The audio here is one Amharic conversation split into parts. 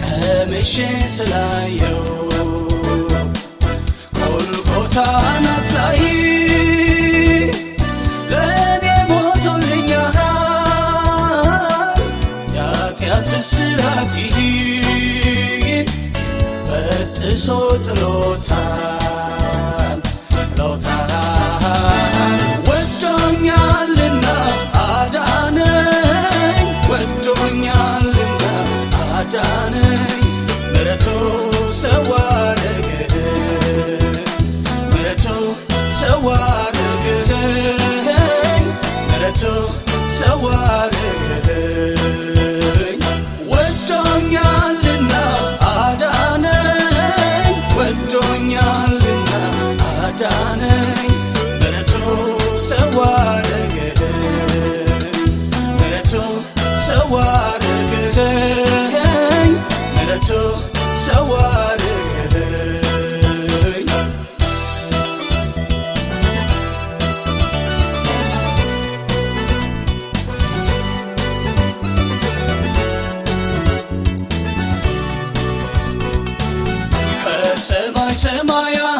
ቀምሼ ስላየው ጎልጎታ ናት ላይ ለእኔ ሞቶልኛል የኃጢአት ስራት so trota sevay semaya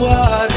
what